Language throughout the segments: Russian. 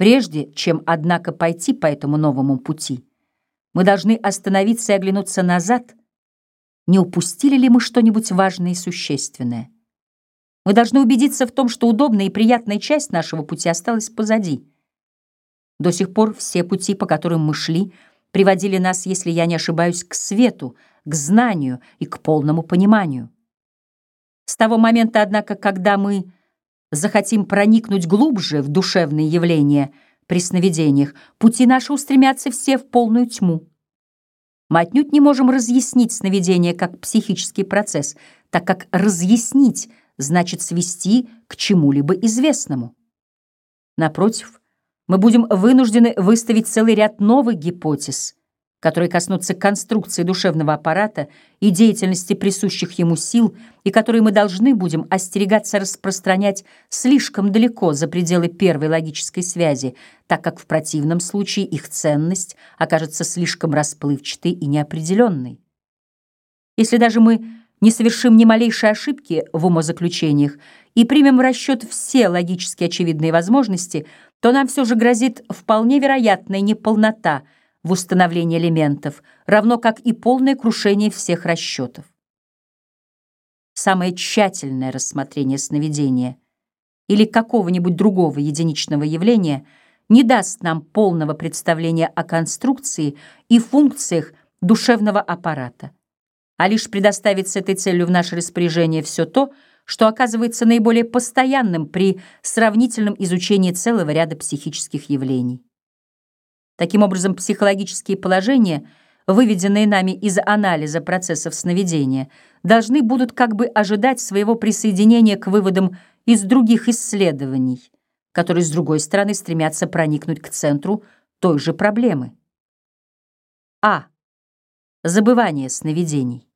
Прежде чем, однако, пойти по этому новому пути, мы должны остановиться и оглянуться назад, не упустили ли мы что-нибудь важное и существенное. Мы должны убедиться в том, что удобная и приятная часть нашего пути осталась позади. До сих пор все пути, по которым мы шли, приводили нас, если я не ошибаюсь, к свету, к знанию и к полному пониманию. С того момента, однако, когда мы захотим проникнуть глубже в душевные явления при сновидениях, пути наши устремятся все в полную тьму. Мы отнюдь не можем разъяснить сновидение как психический процесс, так как разъяснить значит свести к чему-либо известному. Напротив, мы будем вынуждены выставить целый ряд новых гипотез — которые коснутся конструкции душевного аппарата и деятельности присущих ему сил, и которые мы должны будем остерегаться распространять слишком далеко за пределы первой логической связи, так как в противном случае их ценность окажется слишком расплывчатой и неопределенной. Если даже мы не совершим ни малейшей ошибки в умозаключениях и примем в расчет все логически очевидные возможности, то нам все же грозит вполне вероятная неполнота – в установлении элементов, равно как и полное крушение всех расчетов. Самое тщательное рассмотрение сновидения или какого-нибудь другого единичного явления не даст нам полного представления о конструкции и функциях душевного аппарата, а лишь предоставит с этой целью в наше распоряжение все то, что оказывается наиболее постоянным при сравнительном изучении целого ряда психических явлений. Таким образом, психологические положения, выведенные нами из анализа процессов сновидения, должны будут как бы ожидать своего присоединения к выводам из других исследований, которые, с другой стороны, стремятся проникнуть к центру той же проблемы. А. Забывание сновидений.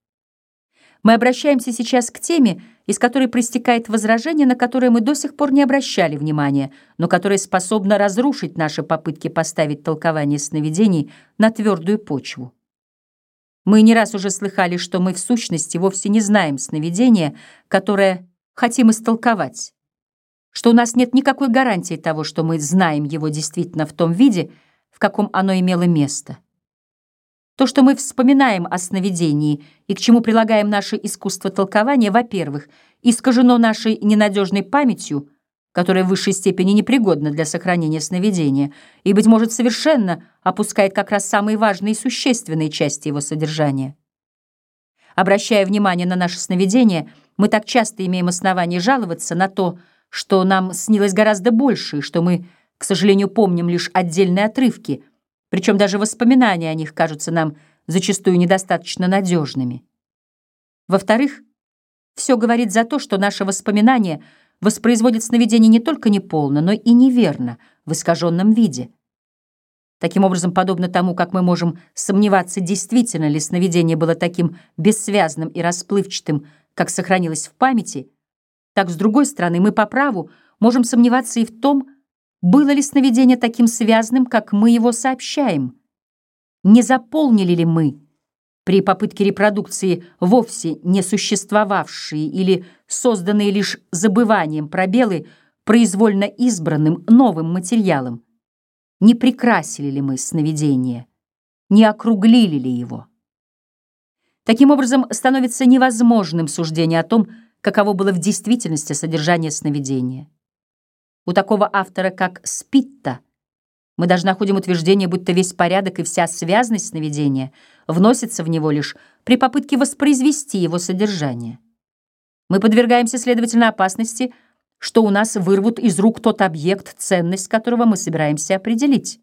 Мы обращаемся сейчас к теме, из которой проистекает возражение, на которое мы до сих пор не обращали внимания, но которое способно разрушить наши попытки поставить толкование сновидений на твердую почву. Мы не раз уже слыхали, что мы в сущности вовсе не знаем сновидения, которое хотим истолковать, что у нас нет никакой гарантии того, что мы знаем его действительно в том виде, в каком оно имело место. То, что мы вспоминаем о сновидении и к чему прилагаем наше искусство толкования, во-первых, искажено нашей ненадежной памятью, которая в высшей степени непригодна для сохранения сновидения, и, быть может, совершенно опускает как раз самые важные и существенные части его содержания. Обращая внимание на наше сновидение, мы так часто имеем основание жаловаться на то, что нам снилось гораздо больше, и что мы, к сожалению, помним лишь отдельные отрывки — причем даже воспоминания о них кажутся нам зачастую недостаточно надежными. Во-вторых, все говорит за то, что наше воспоминание воспроизводит сновидение не только неполно, но и неверно, в искаженном виде. Таким образом, подобно тому, как мы можем сомневаться, действительно ли сновидение было таким бессвязным и расплывчатым, как сохранилось в памяти, так, с другой стороны, мы по праву можем сомневаться и в том, было ли сновидение таким связанным, как мы его сообщаем? Не заполнили ли мы при попытке репродукции вовсе не существовавшие или созданные лишь забыванием пробелы произвольно избранным новым материалом? Не прикрасили ли мы сновидение? Не округлили ли его? Таким образом, становится невозможным суждение о том, каково было в действительности содержание сновидения. У такого автора, как Спитта, мы даже находим утверждение, будто весь порядок и вся связность сновидения вносится в него лишь при попытке воспроизвести его содержание. Мы подвергаемся, следовательно, опасности, что у нас вырвут из рук тот объект, ценность которого мы собираемся определить.